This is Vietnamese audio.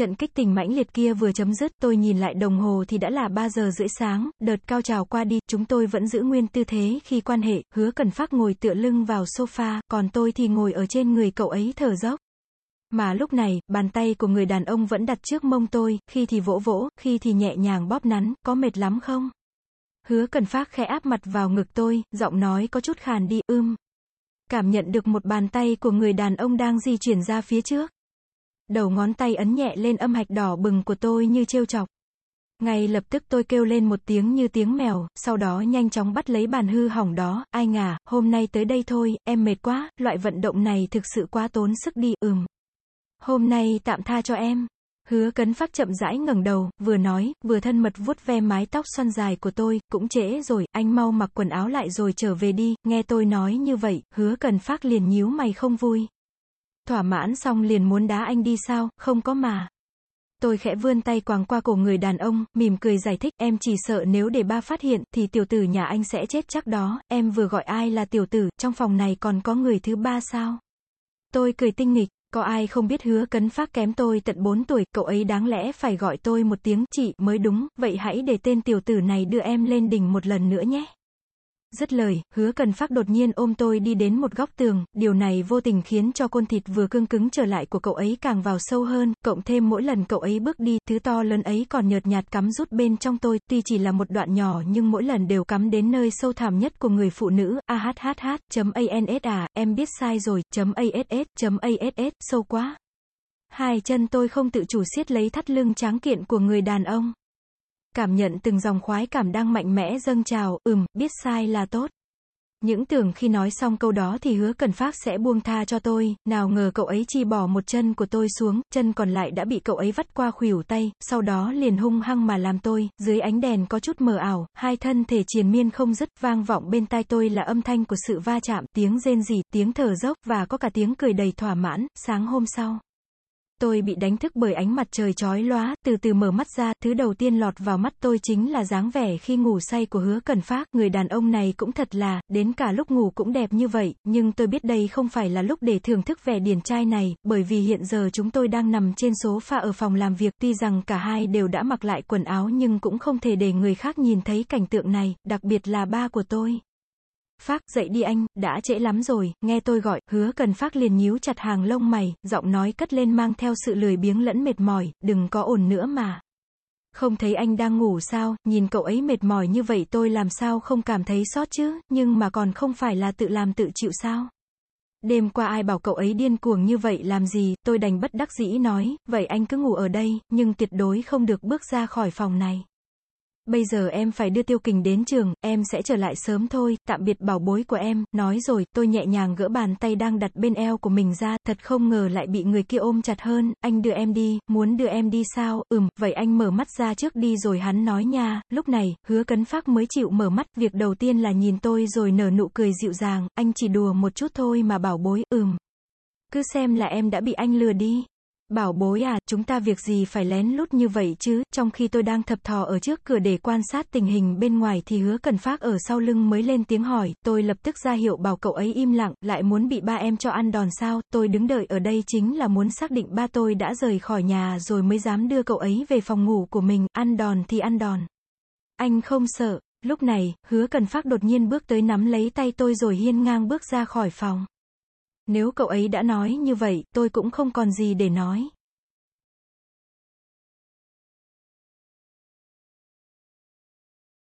trận kích tình mãnh liệt kia vừa chấm dứt, tôi nhìn lại đồng hồ thì đã là 3 giờ rưỡi sáng, đợt cao trào qua đi, chúng tôi vẫn giữ nguyên tư thế khi quan hệ, hứa cần phát ngồi tựa lưng vào sofa, còn tôi thì ngồi ở trên người cậu ấy thở dốc. Mà lúc này, bàn tay của người đàn ông vẫn đặt trước mông tôi, khi thì vỗ vỗ, khi thì nhẹ nhàng bóp nắn, có mệt lắm không? Hứa cần phát khẽ áp mặt vào ngực tôi, giọng nói có chút khàn đi, ưm. Cảm nhận được một bàn tay của người đàn ông đang di chuyển ra phía trước. Đầu ngón tay ấn nhẹ lên âm hạch đỏ bừng của tôi như trêu chọc. Ngay lập tức tôi kêu lên một tiếng như tiếng mèo, sau đó nhanh chóng bắt lấy bàn hư hỏng đó, ai ngả, hôm nay tới đây thôi, em mệt quá, loại vận động này thực sự quá tốn sức đi, ừm. Hôm nay tạm tha cho em. Hứa cấn phát chậm rãi ngẩng đầu, vừa nói, vừa thân mật vuốt ve mái tóc xoăn dài của tôi, cũng trễ rồi, anh mau mặc quần áo lại rồi trở về đi, nghe tôi nói như vậy, hứa cần phát liền nhíu mày không vui. Thỏa mãn xong liền muốn đá anh đi sao, không có mà. Tôi khẽ vươn tay quàng qua cổ người đàn ông, mỉm cười giải thích, em chỉ sợ nếu để ba phát hiện, thì tiểu tử nhà anh sẽ chết chắc đó, em vừa gọi ai là tiểu tử, trong phòng này còn có người thứ ba sao? Tôi cười tinh nghịch, có ai không biết hứa cấn phát kém tôi tận 4 tuổi, cậu ấy đáng lẽ phải gọi tôi một tiếng chị mới đúng, vậy hãy để tên tiểu tử này đưa em lên đỉnh một lần nữa nhé. Dứt lời, hứa cần phát đột nhiên ôm tôi đi đến một góc tường, điều này vô tình khiến cho côn thịt vừa cương cứng trở lại của cậu ấy càng vào sâu hơn, cộng thêm mỗi lần cậu ấy bước đi, thứ to lớn ấy còn nhợt nhạt cắm rút bên trong tôi, tuy chỉ là một đoạn nhỏ nhưng mỗi lần đều cắm đến nơi sâu thẳm nhất của người phụ nữ, ahhh.ans à, em biết sai rồi, .ass, .ass, sâu quá. Hai chân tôi không tự chủ siết lấy thắt lưng tráng kiện của người đàn ông. Cảm nhận từng dòng khoái cảm đang mạnh mẽ dâng trào, ừm, biết sai là tốt. Những tưởng khi nói xong câu đó thì hứa cần phát sẽ buông tha cho tôi, nào ngờ cậu ấy chi bỏ một chân của tôi xuống, chân còn lại đã bị cậu ấy vắt qua khuỷu tay, sau đó liền hung hăng mà làm tôi, dưới ánh đèn có chút mờ ảo, hai thân thể triền miên không dứt, vang vọng bên tai tôi là âm thanh của sự va chạm, tiếng rên rỉ, tiếng thở dốc, và có cả tiếng cười đầy thỏa mãn, sáng hôm sau. Tôi bị đánh thức bởi ánh mặt trời chói lóa, từ từ mở mắt ra, thứ đầu tiên lọt vào mắt tôi chính là dáng vẻ khi ngủ say của hứa cần phát, người đàn ông này cũng thật là, đến cả lúc ngủ cũng đẹp như vậy, nhưng tôi biết đây không phải là lúc để thưởng thức vẻ điển trai này, bởi vì hiện giờ chúng tôi đang nằm trên số pha ở phòng làm việc, tuy rằng cả hai đều đã mặc lại quần áo nhưng cũng không thể để người khác nhìn thấy cảnh tượng này, đặc biệt là ba của tôi. Phác, dậy đi anh, đã trễ lắm rồi, nghe tôi gọi, hứa cần Phác liền nhíu chặt hàng lông mày, giọng nói cất lên mang theo sự lười biếng lẫn mệt mỏi, đừng có ổn nữa mà. Không thấy anh đang ngủ sao, nhìn cậu ấy mệt mỏi như vậy tôi làm sao không cảm thấy sót chứ, nhưng mà còn không phải là tự làm tự chịu sao. Đêm qua ai bảo cậu ấy điên cuồng như vậy làm gì, tôi đành bất đắc dĩ nói, vậy anh cứ ngủ ở đây, nhưng tuyệt đối không được bước ra khỏi phòng này. Bây giờ em phải đưa tiêu kình đến trường, em sẽ trở lại sớm thôi, tạm biệt bảo bối của em, nói rồi, tôi nhẹ nhàng gỡ bàn tay đang đặt bên eo của mình ra, thật không ngờ lại bị người kia ôm chặt hơn, anh đưa em đi, muốn đưa em đi sao, ừm, vậy anh mở mắt ra trước đi rồi hắn nói nha, lúc này, hứa cấn phát mới chịu mở mắt, việc đầu tiên là nhìn tôi rồi nở nụ cười dịu dàng, anh chỉ đùa một chút thôi mà bảo bối, ừm. Cứ xem là em đã bị anh lừa đi. Bảo bối à, chúng ta việc gì phải lén lút như vậy chứ, trong khi tôi đang thập thò ở trước cửa để quan sát tình hình bên ngoài thì hứa cần phát ở sau lưng mới lên tiếng hỏi, tôi lập tức ra hiệu bảo cậu ấy im lặng, lại muốn bị ba em cho ăn đòn sao, tôi đứng đợi ở đây chính là muốn xác định ba tôi đã rời khỏi nhà rồi mới dám đưa cậu ấy về phòng ngủ của mình, ăn đòn thì ăn đòn. Anh không sợ, lúc này, hứa cần phát đột nhiên bước tới nắm lấy tay tôi rồi hiên ngang bước ra khỏi phòng. Nếu cậu ấy đã nói như vậy, tôi cũng không còn gì để nói.